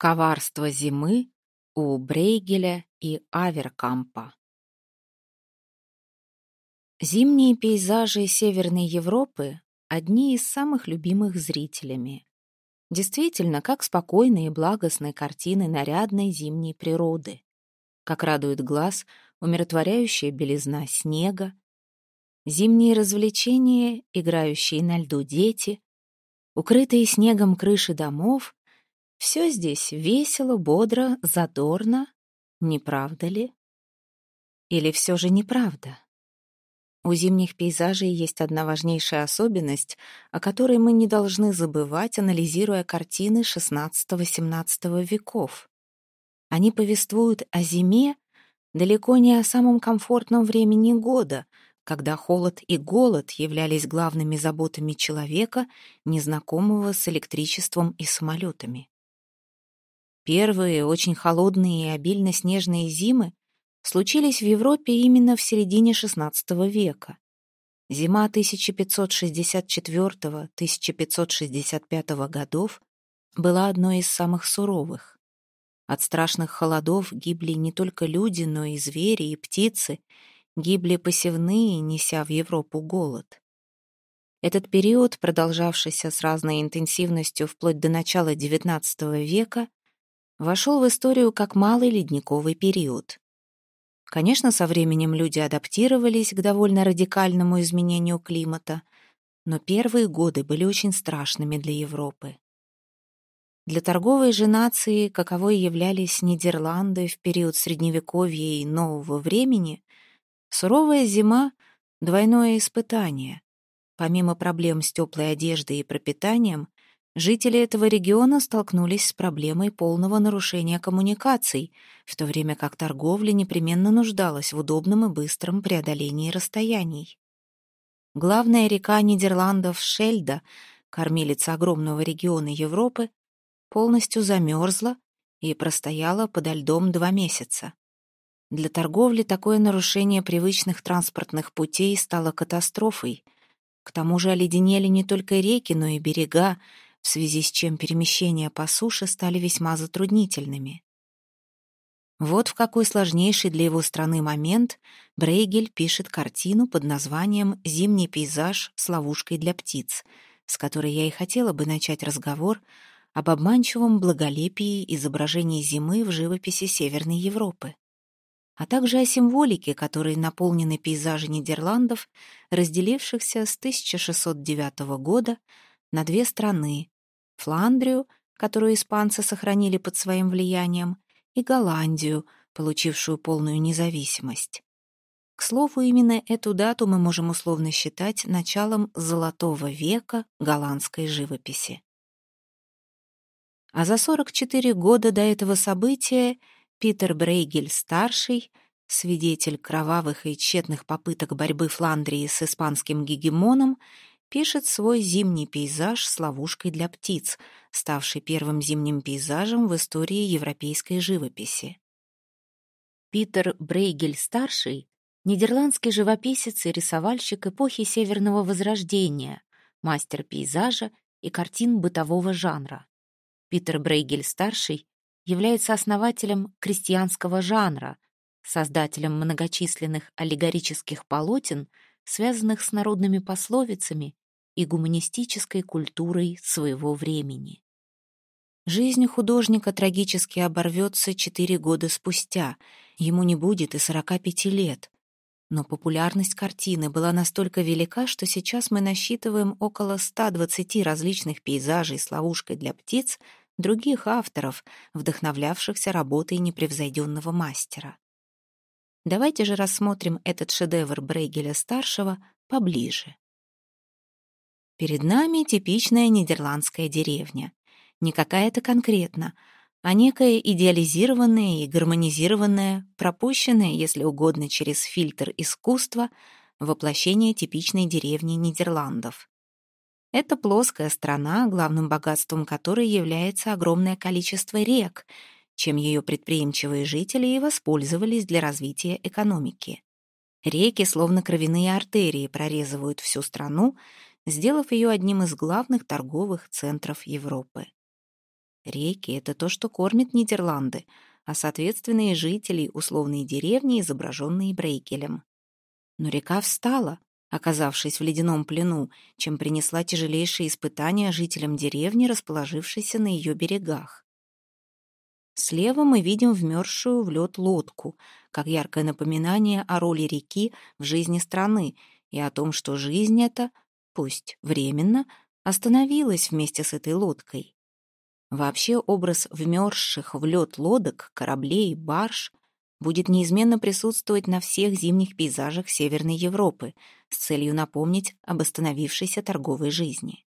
Коварство зимы у Брейгеля и Аверкампа. Зимние пейзажи Северной Европы — одни из самых любимых зрителями. Действительно, как спокойные и благостные картины нарядной зимней природы. Как радует глаз умиротворяющая белизна снега, зимние развлечения, играющие на льду дети, укрытые снегом крыши домов все здесь весело, бодро, задорно, не правда ли? Или все же неправда? У зимних пейзажей есть одна важнейшая особенность, о которой мы не должны забывать, анализируя картины XVI-XVII веков. Они повествуют о зиме далеко не о самом комфортном времени года, когда холод и голод являлись главными заботами человека, незнакомого с электричеством и самолетами. Первые, очень холодные и обильно снежные зимы случились в Европе именно в середине XVI века. Зима 1564-1565 годов была одной из самых суровых. От страшных холодов гибли не только люди, но и звери, и птицы, гибли посевные, неся в Европу голод. Этот период, продолжавшийся с разной интенсивностью вплоть до начала XIX века, вошел в историю как малый ледниковый период. Конечно, со временем люди адаптировались к довольно радикальному изменению климата, но первые годы были очень страшными для Европы. Для торговой же нации, каковой являлись Нидерланды в период Средневековья и Нового времени, суровая зима — двойное испытание. Помимо проблем с теплой одеждой и пропитанием, Жители этого региона столкнулись с проблемой полного нарушения коммуникаций, в то время как торговля непременно нуждалась в удобном и быстром преодолении расстояний. Главная река Нидерландов Шельда, кормилица огромного региона Европы, полностью замерзла и простояла подо льдом два месяца. Для торговли такое нарушение привычных транспортных путей стало катастрофой. К тому же оледенели не только реки, но и берега, в связи с чем перемещения по суше стали весьма затруднительными. Вот в какой сложнейший для его страны момент Брейгель пишет картину под названием «Зимний пейзаж с ловушкой для птиц», с которой я и хотела бы начать разговор об обманчивом благолепии изображений зимы в живописи Северной Европы, а также о символике, которой наполнены пейзажи Нидерландов, разделившихся с 1609 года на две страны — Фландрию, которую испанцы сохранили под своим влиянием, и Голландию, получившую полную независимость. К слову, именно эту дату мы можем условно считать началом золотого века голландской живописи. А за 44 года до этого события Питер Брейгель-старший, свидетель кровавых и тщетных попыток борьбы Фландрии с испанским гегемоном, пишет свой зимний пейзаж с ловушкой для птиц, ставший первым зимним пейзажем в истории европейской живописи. Питер Брейгель-старший — нидерландский живописец и рисовальщик эпохи Северного Возрождения, мастер пейзажа и картин бытового жанра. Питер Брейгель-старший является основателем крестьянского жанра, создателем многочисленных аллегорических полотен — связанных с народными пословицами и гуманистической культурой своего времени. Жизнь художника трагически оборвется четыре года спустя, ему не будет и 45 лет. Но популярность картины была настолько велика, что сейчас мы насчитываем около 120 различных пейзажей с ловушкой для птиц других авторов, вдохновлявшихся работой непревзойденного мастера. Давайте же рассмотрим этот шедевр Брейгеля-старшего поближе. Перед нами типичная нидерландская деревня. Не какая-то конкретно, а некая идеализированная и гармонизированная, пропущенная, если угодно, через фильтр искусства, воплощение типичной деревни Нидерландов. Это плоская страна, главным богатством которой является огромное количество рек — чем ее предприимчивые жители и воспользовались для развития экономики. Реки, словно кровяные артерии, прорезывают всю страну, сделав ее одним из главных торговых центров Европы. Реки — это то, что кормит Нидерланды, а соответственно и жителей условной деревни, изображенные Брейкелем. Но река встала, оказавшись в ледяном плену, чем принесла тяжелейшие испытания жителям деревни, расположившейся на ее берегах. Слева мы видим вмерзшую в лед лодку, как яркое напоминание о роли реки в жизни страны и о том, что жизнь эта, пусть временно, остановилась вместе с этой лодкой. Вообще образ вмерзших в лед лодок, кораблей, барж будет неизменно присутствовать на всех зимних пейзажах Северной Европы с целью напомнить об остановившейся торговой жизни.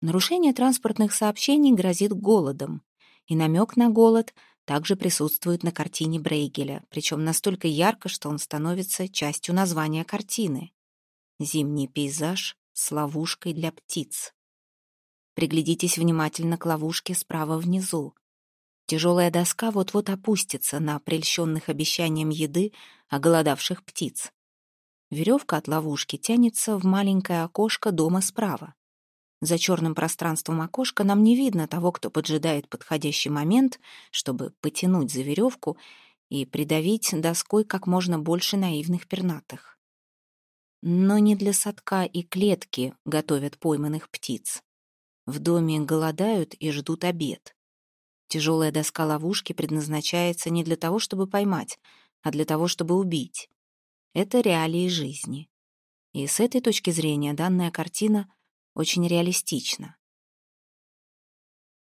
Нарушение транспортных сообщений грозит голодом, и намек на голод также присутствует на картине Брейгеля, причем настолько ярко, что он становится частью названия картины. Зимний пейзаж с ловушкой для птиц. Приглядитесь внимательно к ловушке справа внизу. Тяжелая доска вот-вот опустится на прельщенных обещанием еды оголодавших птиц. Веревка от ловушки тянется в маленькое окошко дома справа. За черным пространством окошка нам не видно того, кто поджидает подходящий момент, чтобы потянуть за веревку и придавить доской как можно больше наивных пернатых. Но не для садка и клетки готовят пойманных птиц. В доме голодают и ждут обед. Тяжелая доска ловушки предназначается не для того, чтобы поймать, а для того, чтобы убить. Это реалии жизни. И с этой точки зрения данная картина очень реалистична.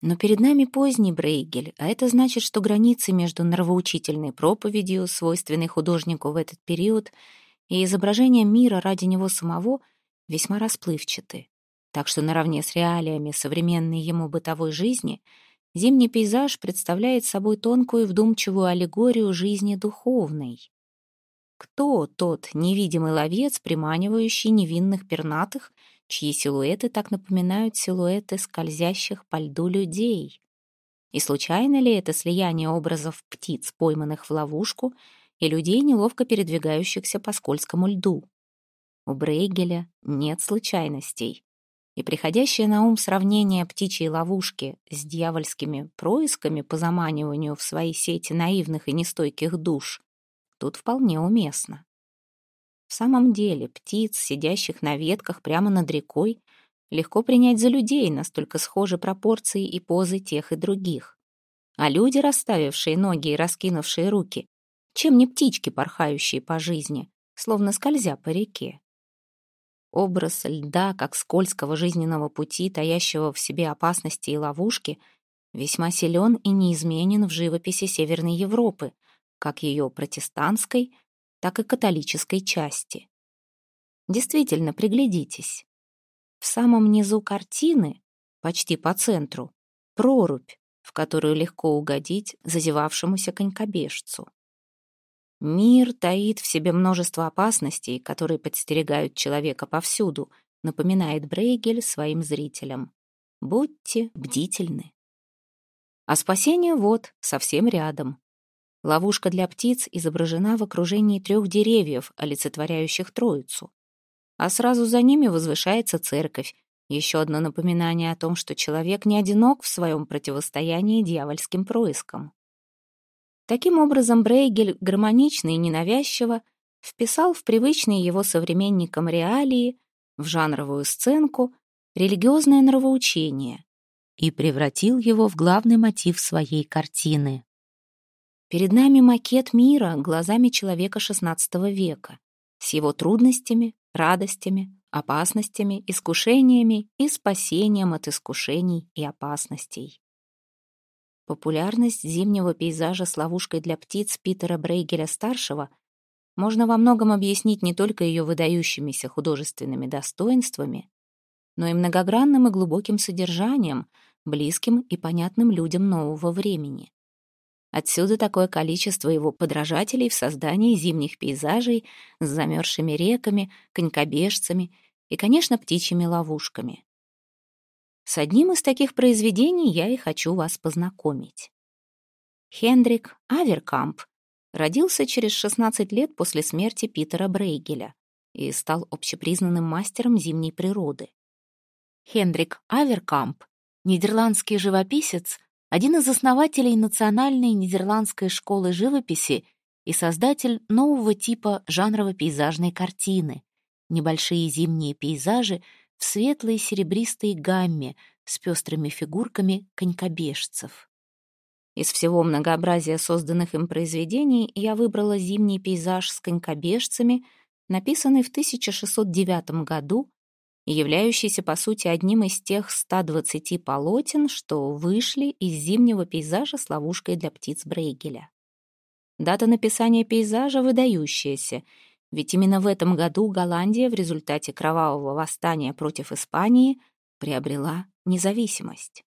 Но перед нами поздний Брейгель, а это значит, что границы между нравоучительной проповедью, свойственной художнику в этот период, и изображением мира ради него самого весьма расплывчаты. Так что наравне с реалиями современной ему бытовой жизни зимний пейзаж представляет собой тонкую вдумчивую аллегорию жизни духовной. Кто тот невидимый ловец, приманивающий невинных пернатых чьи силуэты так напоминают силуэты скользящих по льду людей. И случайно ли это слияние образов птиц, пойманных в ловушку, и людей, неловко передвигающихся по скользкому льду? У Брейгеля нет случайностей. И приходящее на ум сравнение птичьей ловушки с дьявольскими происками по заманиванию в свои сети наивных и нестойких душ тут вполне уместно. В самом деле, птиц, сидящих на ветках прямо над рекой, легко принять за людей, настолько схожи пропорции и позы тех и других. А люди, расставившие ноги и раскинувшие руки, чем не птички, порхающие по жизни, словно скользя по реке. Образ льда, как скользкого жизненного пути, таящего в себе опасности и ловушки, весьма силен и неизменен в живописи Северной Европы, как ее протестантской, так и католической части. Действительно, приглядитесь. В самом низу картины, почти по центру, прорубь, в которую легко угодить зазевавшемуся конькобежцу. Мир таит в себе множество опасностей, которые подстерегают человека повсюду, напоминает Брейгель своим зрителям. Будьте бдительны. А спасение вот, совсем рядом. Ловушка для птиц изображена в окружении трех деревьев, олицетворяющих Троицу. А сразу за ними возвышается церковь, еще одно напоминание о том, что человек не одинок в своем противостоянии дьявольским проискам. Таким образом, Брейгель гармонично и ненавязчиво вписал в привычные его современникам реалии, в жанровую сценку, религиозное нравоучение и превратил его в главный мотив своей картины. Перед нами макет мира глазами человека XVI века с его трудностями, радостями, опасностями, искушениями и спасением от искушений и опасностей. Популярность зимнего пейзажа с ловушкой для птиц Питера Брейгеля-старшего можно во многом объяснить не только ее выдающимися художественными достоинствами, но и многогранным и глубоким содержанием, близким и понятным людям нового времени. Отсюда такое количество его подражателей в создании зимних пейзажей с замерзшими реками, конькобежцами и, конечно, птичьими ловушками. С одним из таких произведений я и хочу вас познакомить. Хендрик Аверкамп родился через 16 лет после смерти Питера Брейгеля и стал общепризнанным мастером зимней природы. Хендрик Аверкамп Нидерландский живописец — один из основателей Национальной нидерландской школы живописи и создатель нового типа жанрово-пейзажной картины — небольшие зимние пейзажи в светлой серебристой гамме с пестрыми фигурками конькобежцев. Из всего многообразия созданных им произведений я выбрала зимний пейзаж с конькобежцами, написанный в 1609 году являющийся, по сути, одним из тех 120 полотен, что вышли из зимнего пейзажа с ловушкой для птиц Брейгеля. Дата написания пейзажа выдающаяся, ведь именно в этом году Голландия в результате кровавого восстания против Испании приобрела независимость.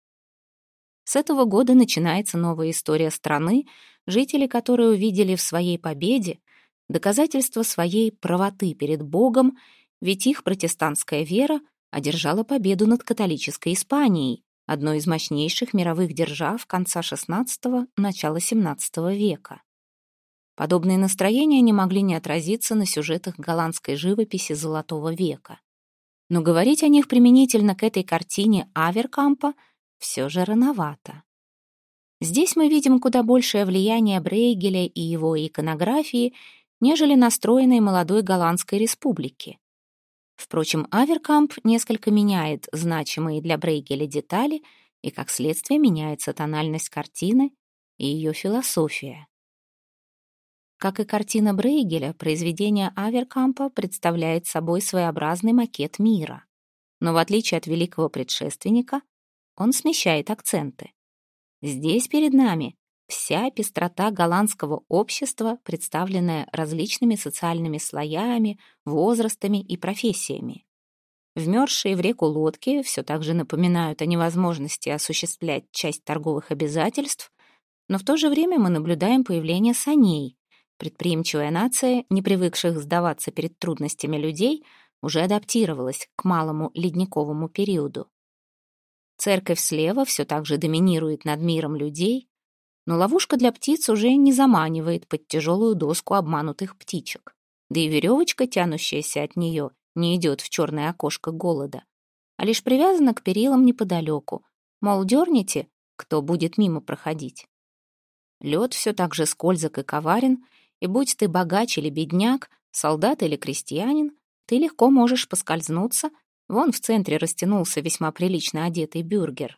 С этого года начинается новая история страны, жители которой увидели в своей победе доказательство своей правоты перед Богом, ведь их протестантская вера одержала победу над католической Испанией, одной из мощнейших мировых держав конца XVI – начала XVII века. Подобные настроения не могли не отразиться на сюжетах голландской живописи Золотого века. Но говорить о них применительно к этой картине Аверкампа – все же рановато. Здесь мы видим куда большее влияние Брейгеля и его иконографии, нежели настроенной молодой Голландской республики. Впрочем, Аверкамп несколько меняет значимые для Брейгеля детали, и, как следствие, меняется тональность картины и ее философия. Как и картина Брейгеля, произведение Аверкампа представляет собой своеобразный макет мира. Но в отличие от великого предшественника, он смещает акценты. Здесь перед нами вся пестрота голландского общества, представленная различными социальными слоями, возрастами и профессиями. Вмерзшие в реку лодки все так же напоминают о невозможности осуществлять часть торговых обязательств, но в то же время мы наблюдаем появление саней. Предприимчивая нация, не привыкших сдаваться перед трудностями людей, уже адаптировалась к малому ледниковому периоду. Церковь слева все так же доминирует над миром людей, но ловушка для птиц уже не заманивает под тяжелую доску обманутых птичек. Да и веревочка, тянущаяся от нее, не идет в черное окошко голода, а лишь привязана к перилам неподалеку. Мол, дерните, кто будет мимо проходить. Лед все так же скользок и коварен, и будь ты богач или бедняк, солдат или крестьянин, ты легко можешь поскользнуться Вон в центре растянулся весьма прилично одетый бюргер.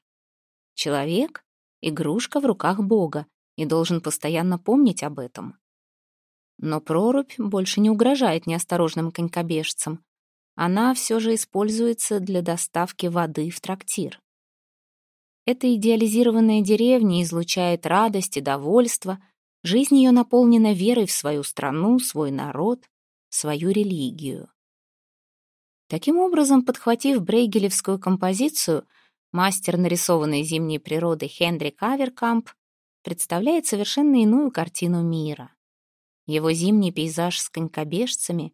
Человек — игрушка в руках Бога и должен постоянно помнить об этом. Но прорубь больше не угрожает неосторожным конькобежцам. Она все же используется для доставки воды в трактир. Эта идеализированная деревня излучает радость и довольство, жизнь ее наполнена верой в свою страну, свой народ, свою религию. Таким образом, подхватив брейгелевскую композицию, мастер нарисованной зимней природы Хендрик Аверкамп представляет совершенно иную картину мира. Его зимний пейзаж с конькобежцами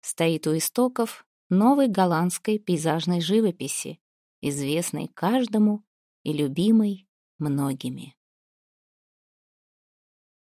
стоит у истоков новой голландской пейзажной живописи, известной каждому и любимой многими.